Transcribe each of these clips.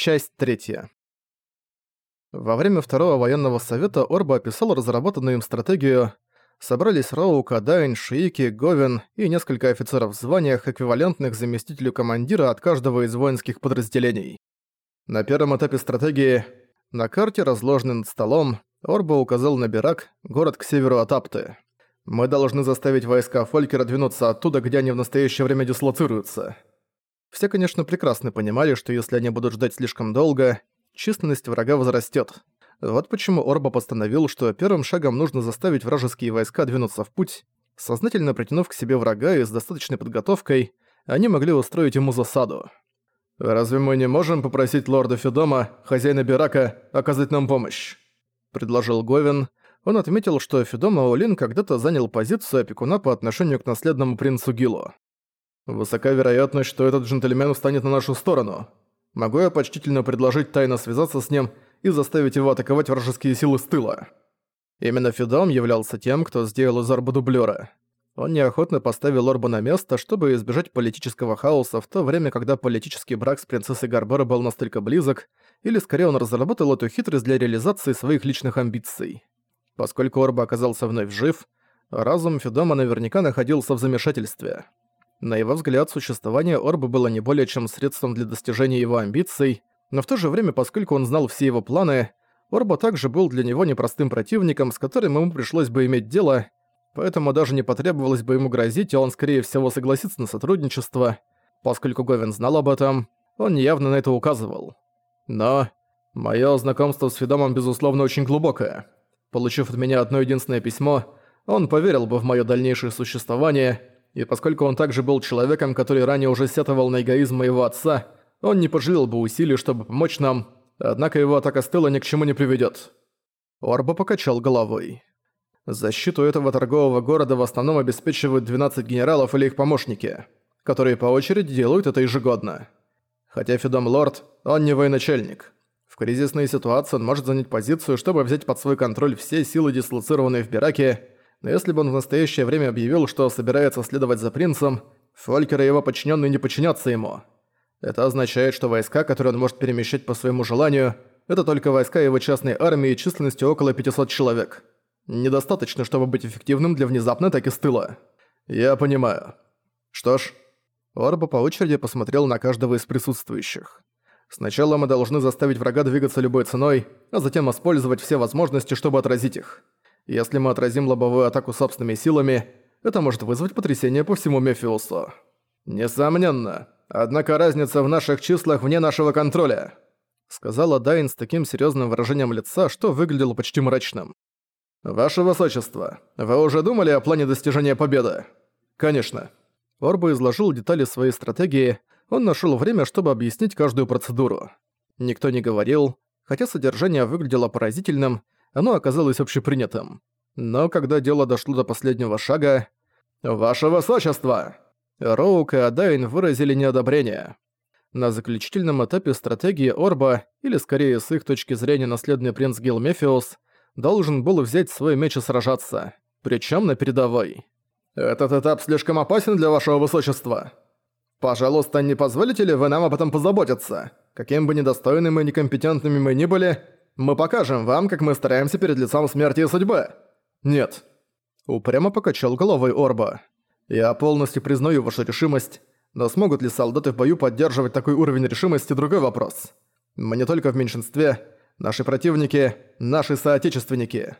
Часть третья. Во время второго военного совета Орба описал разработанную им стратегию. Собрались Роу, Кадайн, Шиики, Говен и несколько офицеров в званиях, эквивалентных заместителю командира от каждого из воинских подразделений. На первом этапе стратегии на карте, разложенной над столом, Орба указал на Бирак, город к северу от Апты. «Мы должны заставить войска Фолькера двинуться оттуда, где они в настоящее время дислоцируются». Все, конечно, прекрасно понимали, что если они будут ждать слишком долго, численность врага возрастет. Вот почему Орба постановил, что первым шагом нужно заставить вражеские войска двинуться в путь. Сознательно притянув к себе врага и с достаточной подготовкой, они могли устроить ему засаду. «Разве мы не можем попросить лорда Федома, хозяина Бирака, оказать нам помощь?» – предложил Говин. Он отметил, что Федома Олин когда-то занял позицию опекуна по отношению к наследному принцу Гилу. «Высока вероятность, что этот джентльмен встанет на нашу сторону. Могу я почтительно предложить тайно связаться с ним и заставить его атаковать вражеские силы с тыла?» Именно Федом являлся тем, кто сделал из Орба дублёра. Он неохотно поставил Орба на место, чтобы избежать политического хаоса в то время, когда политический брак с принцессой Гарбера был настолько близок, или скорее он разработал эту хитрость для реализации своих личных амбиций. Поскольку Орба оказался вновь жив, разум Федома наверняка находился в замешательстве. На его взгляд, существование Орба было не более чем средством для достижения его амбиций, но в то же время, поскольку он знал все его планы, Орба также был для него непростым противником, с которым ему пришлось бы иметь дело, поэтому даже не потребовалось бы ему грозить, и он, скорее всего, согласится на сотрудничество. Поскольку Говин знал об этом, он явно на это указывал. Но моё знакомство с Федомом, безусловно, очень глубокое. Получив от меня одно единственное письмо, он поверил бы в моё дальнейшее существование – и поскольку он также был человеком, который ранее уже сетовал на эгоизм моего отца, он не пожалел бы усилий, чтобы помочь нам, однако его атака стыла ни к чему не приведет. Орба покачал головой. Защиту этого торгового города в основном обеспечивают 12 генералов или их помощники, которые по очереди делают это ежегодно. Хотя Федом Лорд, он не военачальник. В кризисной ситуации он может занять позицию, чтобы взять под свой контроль все силы, дислоцированные в Бираке, но если бы он в настоящее время объявил, что собирается следовать за принцем, Фолькер и его подчиненные не подчинятся ему. Это означает, что войска, которые он может перемещать по своему желанию, это только войска его частной армии численностью около 500 человек. Недостаточно, чтобы быть эффективным для внезапной атаки с тыла. Я понимаю. Что ж, Орба по очереди посмотрел на каждого из присутствующих. Сначала мы должны заставить врага двигаться любой ценой, а затем использовать все возможности, чтобы отразить их. Если мы отразим лобовую атаку собственными силами, это может вызвать потрясение по всему Мефиусу. Несомненно. Однако разница в наших числах вне нашего контроля, сказала Дайн с таким серьезным выражением лица, что выглядело почти мрачным. «Ваше Высочество, вы уже думали о плане достижения победы?» «Конечно». Орба изложил детали своей стратегии, он нашел время, чтобы объяснить каждую процедуру. Никто не говорил, хотя содержание выглядело поразительным, оно оказалось общепринятым. Но когда дело дошло до последнего шага... «Ваше Высочество!» Роук и Адайн выразили неодобрение. На заключительном этапе стратегии Орба, или скорее с их точки зрения наследный принц Гилмефиус, должен был взять свой меч и сражаться, причем на передовой. «Этот этап слишком опасен для вашего высочества. Пожалуйста, не позволите ли вы нам об этом позаботиться? Каким бы недостойными и некомпетентными мы ни были, мы покажем вам, как мы стараемся перед лицом смерти и судьбы. Нет. Упрямо покачал головой Орба. Я полностью признаю вашу решимость, но смогут ли солдаты в бою поддерживать такой уровень решимости – другой вопрос. Мы не только в меньшинстве, наши противники – наши соотечественники.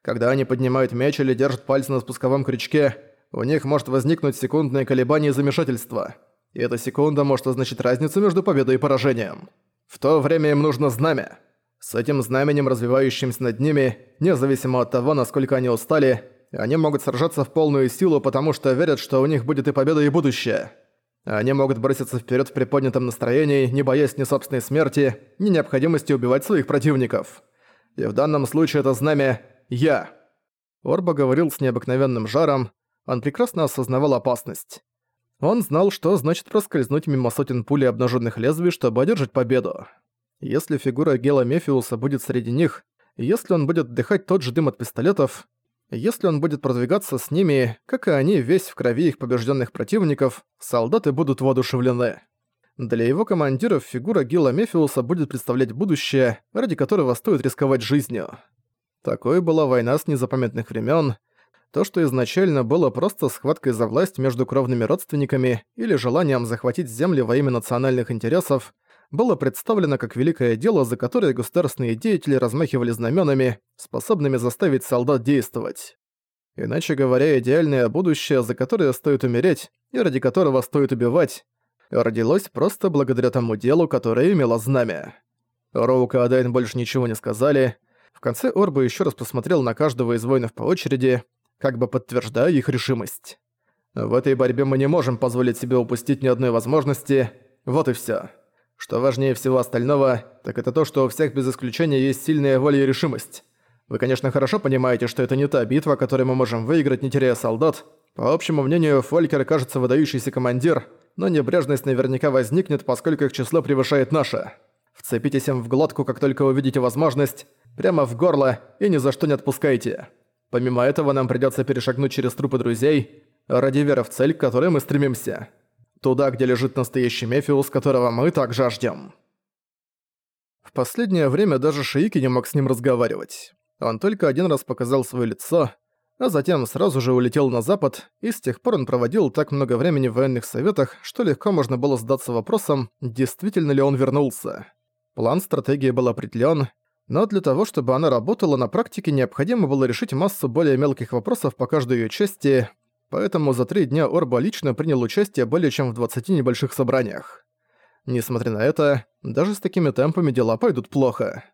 Когда они поднимают меч или держат пальцы на спусковом крючке, у них может возникнуть секундное колебание и замешательство. И эта секунда может означать разницу между победой и поражением. В то время им нужно знамя. С этим знаменем, развивающимся над ними, независимо от того, насколько они устали, они могут сражаться в полную силу, потому что верят, что у них будет и победа, и будущее. Они могут броситься вперед в приподнятом настроении, не боясь ни собственной смерти, ни необходимости убивать своих противников. И в данном случае это знамя «Я». Орба говорил с необыкновенным жаром, он прекрасно осознавал опасность. Он знал, что значит проскользнуть мимо сотен пулей обнаженных лезвий, чтобы одержать победу. Если фигура Гела Мефиуса будет среди них, если он будет вдыхать тот же дым от пистолетов, если он будет продвигаться с ними, как и они, весь в крови их побежденных противников, солдаты будут воодушевлены. Для его командиров фигура Гила Мефиуса будет представлять будущее, ради которого стоит рисковать жизнью. Такой была война с незапамятных времен. То, что изначально было просто схваткой за власть между кровными родственниками или желанием захватить земли во имя национальных интересов, было представлено как великое дело, за которое государственные деятели размахивали знаменами, способными заставить солдат действовать. Иначе говоря, идеальное будущее, за которое стоит умереть и ради которого стоит убивать, родилось просто благодаря тому делу, которое имело знамя. Роука и Адайн больше ничего не сказали. В конце Орба еще раз посмотрел на каждого из воинов по очереди, как бы подтверждая их решимость. В этой борьбе мы не можем позволить себе упустить ни одной возможности. Вот и всё. Что важнее всего остального, так это то, что у всех без исключения есть сильная воля и решимость. Вы, конечно, хорошо понимаете, что это не та битва, которую мы можем выиграть, не теряя солдат. По общему мнению, Фолькер кажется выдающийся командир, но небрежность наверняка возникнет, поскольку их число превышает наше. Вцепитесь им в глотку, как только увидите возможность, прямо в горло и ни за что не отпускайте. Помимо этого, нам придётся перешагнуть через трупы друзей, ради веры в цель, к которой мы стремимся. Туда, где лежит настоящий Мефиус, которого мы так жаждем. В последнее время даже Шиики не мог с ним разговаривать. Он только один раз показал своё лицо, а затем сразу же улетел на запад, и с тех пор он проводил так много времени в военных советах, что легко можно было задаться вопросом, действительно ли он вернулся. План стратегии был определён, но для того, чтобы она работала на практике, необходимо было решить массу более мелких вопросов по каждой её части, поэтому за три дня Орба лично принял участие более чем в 20 небольших собраниях. Несмотря на это, даже с такими темпами дела пойдут плохо.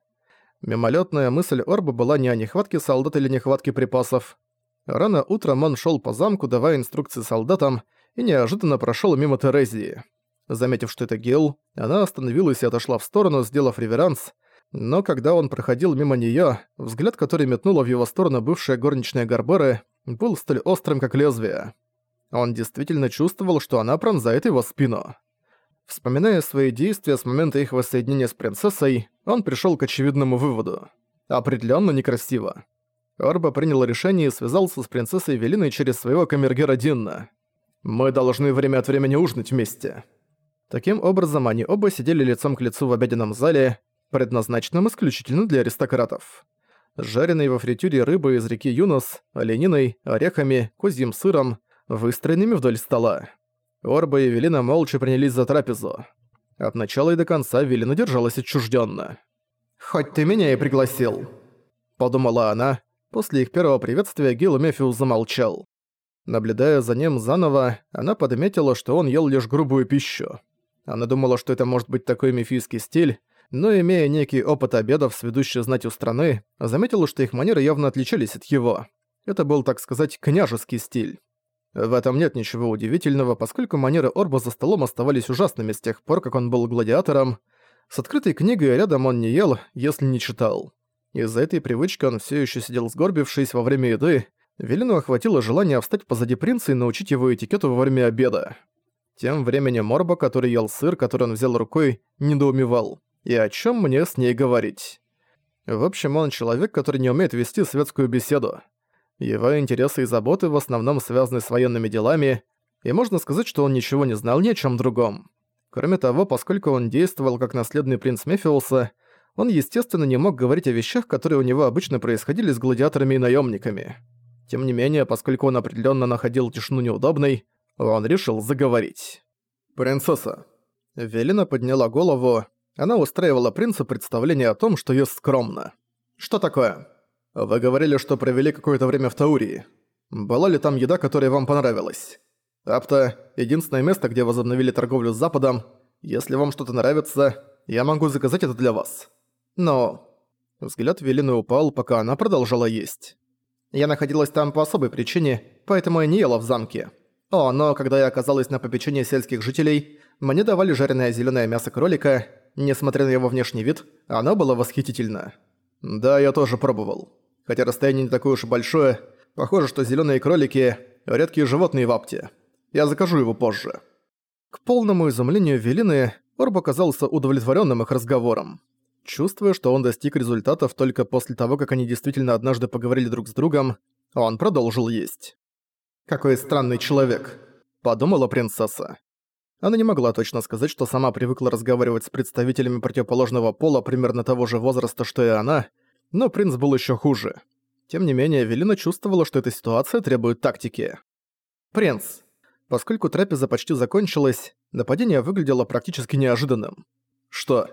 Мимолетная мысль Орба была не о нехватке солдат или нехватке припасов, Рано утром он шел по замку, давая инструкции солдатам, и неожиданно прошел мимо Терезии. Заметив, что это Гил, она остановилась и отошла в сторону, сделав реверанс, но когда он проходил мимо нее, взгляд, который метнула в его сторону бывшая горничная Гарберы, был столь острым, как лезвие. Он действительно чувствовал, что она пронзает его спину. Вспоминая свои действия с момента их воссоединения с принцессой, он пришел к очевидному выводу. Определенно некрасиво. Орба принял решение и связался с принцессой Велиной через своего камергера Динна. «Мы должны время от времени ужинать вместе». Таким образом, они оба сидели лицом к лицу в обеденном зале, предназначенном исключительно для аристократов. Жареной во фритюре рыбы из реки Юнос, олениной, орехами, козьим сыром, выстроенными вдоль стола. Орба и Велина молча принялись за трапезу. От начала и до конца Велина держалась отчужденно. «Хоть ты меня и пригласил», — подумала она, После их первого приветствия Гил Мефиус замолчал. Наблюдая за ним заново, она подметила, что он ел лишь грубую пищу. Она думала, что это может быть такой мефийский стиль, но, имея некий опыт обедов с ведущей знатью страны, заметила, что их манеры явно отличались от его. Это был, так сказать, княжеский стиль. В этом нет ничего удивительного, поскольку манеры Орба за столом оставались ужасными с тех пор, как он был гладиатором. С открытой книгой рядом он не ел, если не читал. Из-за этой привычки он все еще сидел сгорбившись во время еды. Велину охватило желание встать позади принца и научить его этикету во время обеда. Тем временем Морба, который ел сыр, который он взял рукой, недоумевал. И о чем мне с ней говорить? В общем, он человек, который не умеет вести светскую беседу. Его интересы и заботы в основном связаны с военными делами, и можно сказать, что он ничего не знал ни о чем другом. Кроме того, поскольку он действовал как наследный принц Мефиуса, он, естественно, не мог говорить о вещах, которые у него обычно происходили с гладиаторами и наемниками. Тем не менее, поскольку он определенно находил тишину неудобной, он решил заговорить. «Принцесса». Велина подняла голову. Она устраивала принцу представление о том, что ест скромно. «Что такое?» «Вы говорили, что провели какое-то время в Таурии. Была ли там еда, которая вам понравилась?» «Апта — единственное место, где возобновили торговлю с Западом. Если вам что-то нравится, я могу заказать это для вас». Но... Взгляд Велины упал, пока она продолжала есть. Я находилась там по особой причине, поэтому я не ела в замке. О, но когда я оказалась на попечении сельских жителей, мне давали жареное зеленое мясо кролика. Несмотря на его внешний вид, оно было восхитительно. Да, я тоже пробовал. Хотя расстояние не такое уж большое, похоже, что зеленые кролики – редкие животные в апте. Я закажу его позже. К полному изумлению Велины, Орб оказался удовлетворенным их разговором. Чувствуя, что он достиг результатов только после того, как они действительно однажды поговорили друг с другом, он продолжил есть. «Какой странный человек», — подумала принцесса. Она не могла точно сказать, что сама привыкла разговаривать с представителями противоположного пола примерно того же возраста, что и она, но принц был еще хуже. Тем не менее, Велина чувствовала, что эта ситуация требует тактики. «Принц». Поскольку трапеза почти закончилась, нападение выглядело практически неожиданным. Что?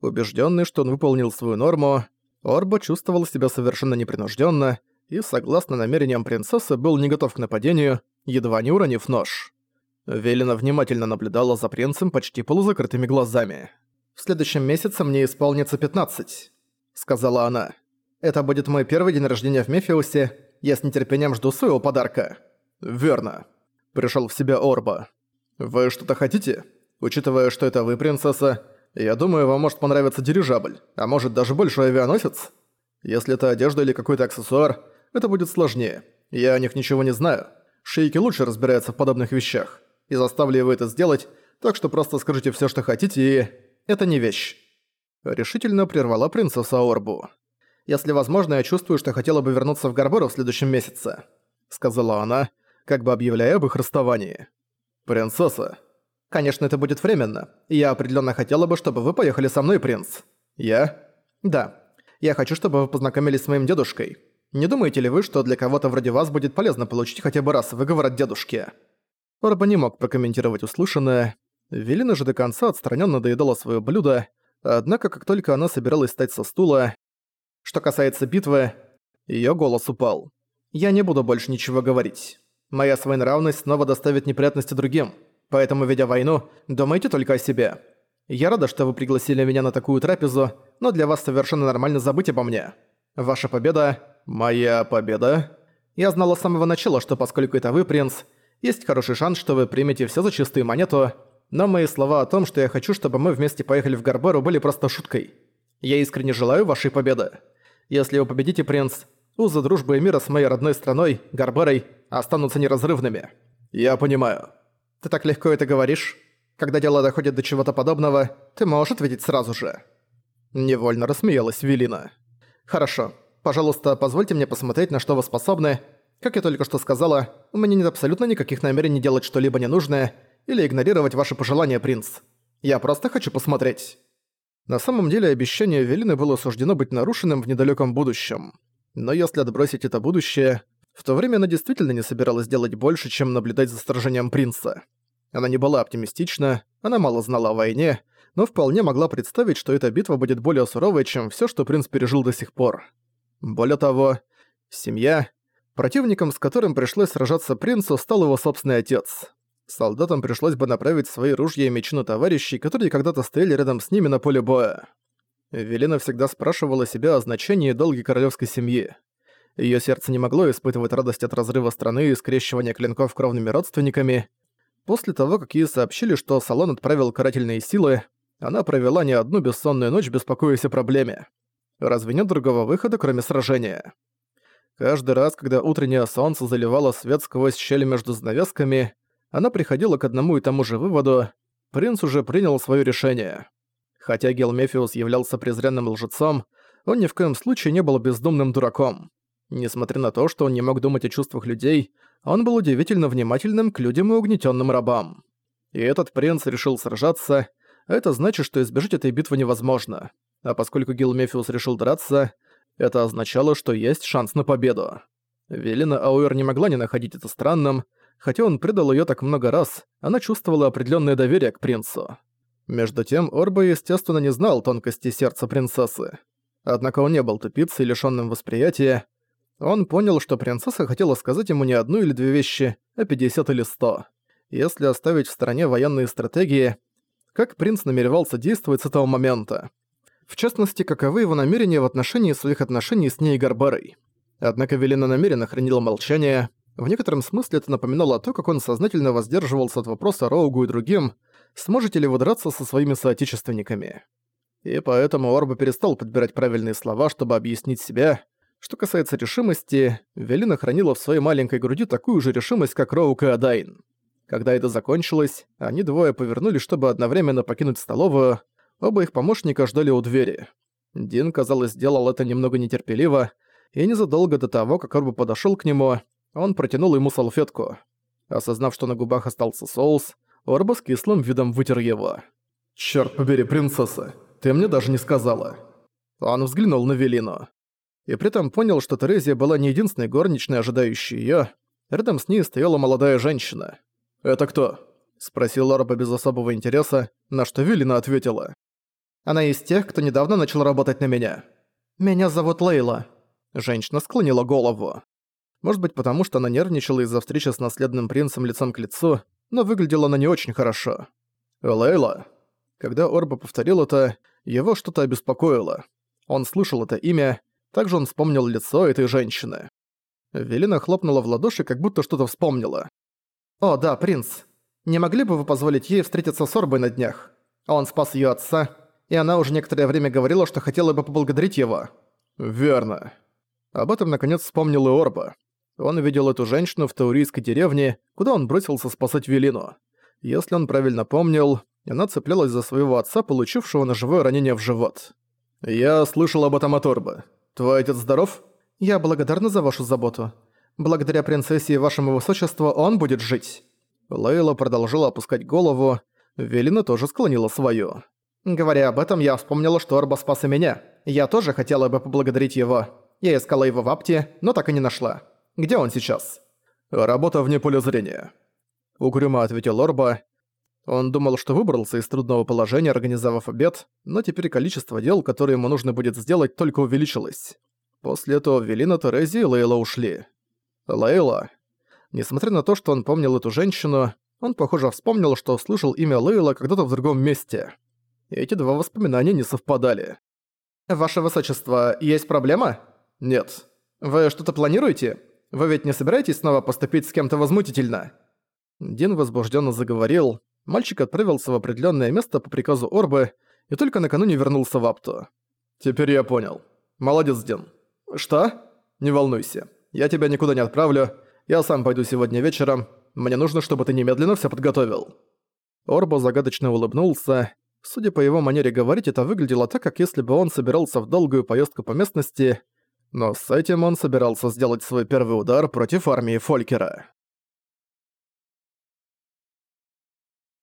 Убежденный, что он выполнил свою норму, Орбо чувствовал себя совершенно непринужденно и, согласно намерениям принцессы, был не готов к нападению, едва не уронив нож. Велина внимательно наблюдала за принцем почти полузакрытыми глазами. «В следующем месяце мне исполнится 15», — сказала она. «Это будет мой первый день рождения в Мефиусе. Я с нетерпением жду своего подарка». «Верно», — пришел в себя Орба. «Вы что-то хотите? Учитывая, что это вы, принцесса, я думаю, вам может понравиться дирижабль, а может даже большой авианосец. Если это одежда или какой-то аксессуар, это будет сложнее. Я о них ничего не знаю. Шейки лучше разбираются в подобных вещах и заставлю его это сделать, так что просто скажите все, что хотите, и... Это не вещь». Решительно прервала принцесса Орбу. «Если возможно, я чувствую, что хотела бы вернуться в Гарбору в следующем месяце», сказала она, как бы объявляя об их расставании. «Принцесса». «Конечно, это будет временно. Я определенно хотела бы, чтобы вы поехали со мной, принц». «Я?» «Да. Я хочу, чтобы вы познакомились с моим дедушкой. Не думаете ли вы, что для кого-то вроде вас будет полезно получить хотя бы раз выговор от дедушки?» Орба не мог прокомментировать услышанное. Велина же до конца отстраненно доедала свое блюдо, однако как только она собиралась встать со стула... Что касается битвы, ее голос упал. «Я не буду больше ничего говорить. Моя своенравность снова доставит неприятности другим, поэтому, ведя войну, думайте только о себе. Я рада, что вы пригласили меня на такую трапезу, но для вас совершенно нормально забыть обо мне. Ваша победа... Моя победа? Я знала с самого начала, что поскольку это вы, принц, есть хороший шанс, что вы примете все за чистую монету, но мои слова о том, что я хочу, чтобы мы вместе поехали в Гарберу, были просто шуткой. Я искренне желаю вашей победы. Если вы победите, принц, узы дружбы и мира с моей родной страной, Гарберой, останутся неразрывными. Я понимаю. Ты так легко это говоришь. Когда дело доходит до чего-то подобного, ты можешь ответить сразу же. Невольно рассмеялась Велина. Хорошо. Пожалуйста, позвольте мне посмотреть, на что вы способны, как я только что сказала, у меня нет абсолютно никаких намерений делать что-либо ненужное или игнорировать ваши пожелания, принц. Я просто хочу посмотреть». На самом деле обещание Велины было суждено быть нарушенным в недалеком будущем. Но если отбросить это будущее, в то время она действительно не собиралась делать больше, чем наблюдать за сражением принца. Она не была оптимистична, она мало знала о войне, но вполне могла представить, что эта битва будет более суровой, чем все, что принц пережил до сих пор. Более того, семья Противником, с которым пришлось сражаться принцу, стал его собственный отец. Солдатам пришлось бы направить свои ружья и мечи на товарищей, которые когда-то стояли рядом с ними на поле боя. Велина всегда спрашивала себя о значении долги королевской семьи. Ее сердце не могло испытывать радость от разрыва страны и скрещивания клинков кровными родственниками. После того, как ей сообщили, что Салон отправил карательные силы, она провела не одну бессонную ночь, беспокоясь о проблеме. Разве нет другого выхода, кроме сражения? Каждый раз, когда утреннее солнце заливало свет сквозь щели между занавесками, она приходила к одному и тому же выводу – принц уже принял свое решение. Хотя Гелмефиус являлся презренным лжецом, он ни в коем случае не был бездумным дураком. Несмотря на то, что он не мог думать о чувствах людей, он был удивительно внимательным к людям и угнетенным рабам. И этот принц решил сражаться, это значит, что избежать этой битвы невозможно. А поскольку Гилмефиус решил драться, это означало, что есть шанс на победу. Велина Ауэр не могла не находить это странным, хотя он предал её так много раз, она чувствовала определённое доверие к принцу. Между тем, Орба, естественно, не знал тонкости сердца принцессы. Однако он не был тупицей, лишённым восприятия. Он понял, что принцесса хотела сказать ему не одну или две вещи, а 50 или 100. Если оставить в стороне военные стратегии, как принц намеревался действовать с этого момента? В частности, каковы его намерения в отношении своих отношений с ней Гарбарой. Однако Велина намеренно хранила молчание. В некотором смысле это напоминало то, как он сознательно воздерживался от вопроса Роугу и другим, сможете ли вы драться со своими соотечественниками. И поэтому Орба перестал подбирать правильные слова, чтобы объяснить себя. Что касается решимости, Велина хранила в своей маленькой груди такую же решимость, как Роук и Адайн. Когда это закончилось, они двое повернулись, чтобы одновременно покинуть столовую, Оба их помощника ждали у двери. Дин, казалось, сделал это немного нетерпеливо, и незадолго до того, как Орба подошёл к нему, он протянул ему салфетку. Осознав, что на губах остался соус, Орба с кислым видом вытер его. «Чёрт побери, принцесса, ты мне даже не сказала». Он взглянул на Велину. И при этом понял, что Терезия была не единственной горничной, ожидающей её. Рядом с ней стояла молодая женщина. «Это кто?» – спросил Орба без особого интереса, на что Велина ответила. «Она из тех, кто недавно начал работать на меня. Меня зовут Лейла». Женщина склонила голову. Может быть, потому что она нервничала из-за встречи с наследным принцем лицом к лицу, но выглядела она не очень хорошо. «Лейла». Когда Орба повторил это, его что-то обеспокоило. Он слышал это имя, также он вспомнил лицо этой женщины. Велина хлопнула в ладоши, как будто что-то вспомнила. «О, да, принц. Не могли бы вы позволить ей встретиться с Орбой на днях? Он спас её отца, и она уже некоторое время говорила, что хотела бы поблагодарить его». «Верно». Об этом наконец вспомнил и Орба. Он видел эту женщину в таурийской деревне, куда он бросился спасать Велину. Если он правильно помнил, она цеплялась за своего отца, получившего ножевое ранение в живот. «Я слышал об этом от Орбы. Твой отец здоров?» «Я благодарна за вашу заботу. Благодаря принцессе и вашему высочеству он будет жить». Лейла продолжила опускать голову, Велина тоже склонила свою. «Говоря об этом, я вспомнила, что Орба спас и меня. Я тоже хотела бы поблагодарить его. Я искала его в апте, но так и не нашла. Где он сейчас?» «Работа вне поля зрения», — угрюмо ответил Орба. Он думал, что выбрался из трудного положения, организовав обед, но теперь количество дел, которые ему нужно будет сделать, только увеличилось. После этого Велина, Терези и Лейла ушли. Лейла. Несмотря на то, что он помнил эту женщину, он, похоже, вспомнил, что слышал имя Лейла когда-то в другом месте. Эти два воспоминания не совпадали. «Ваше Высочество, есть проблема?» «Нет». «Вы что-то планируете? Вы ведь не собираетесь снова поступить с кем-то возмутительно?» Дин возбужденно заговорил. Мальчик отправился в определенное место по приказу Орбы и только накануне вернулся в Апту. «Теперь я понял. Молодец, Дин». «Что?» «Не волнуйся. Я тебя никуда не отправлю. Я сам пойду сегодня вечером. Мне нужно, чтобы ты немедленно все подготовил». Орбо загадочно улыбнулся. Судя по его манере говорить, это выглядело так, как если бы он собирался в долгую поездку по местности, но с этим он собирался сделать свой первый удар против армии Фолькера.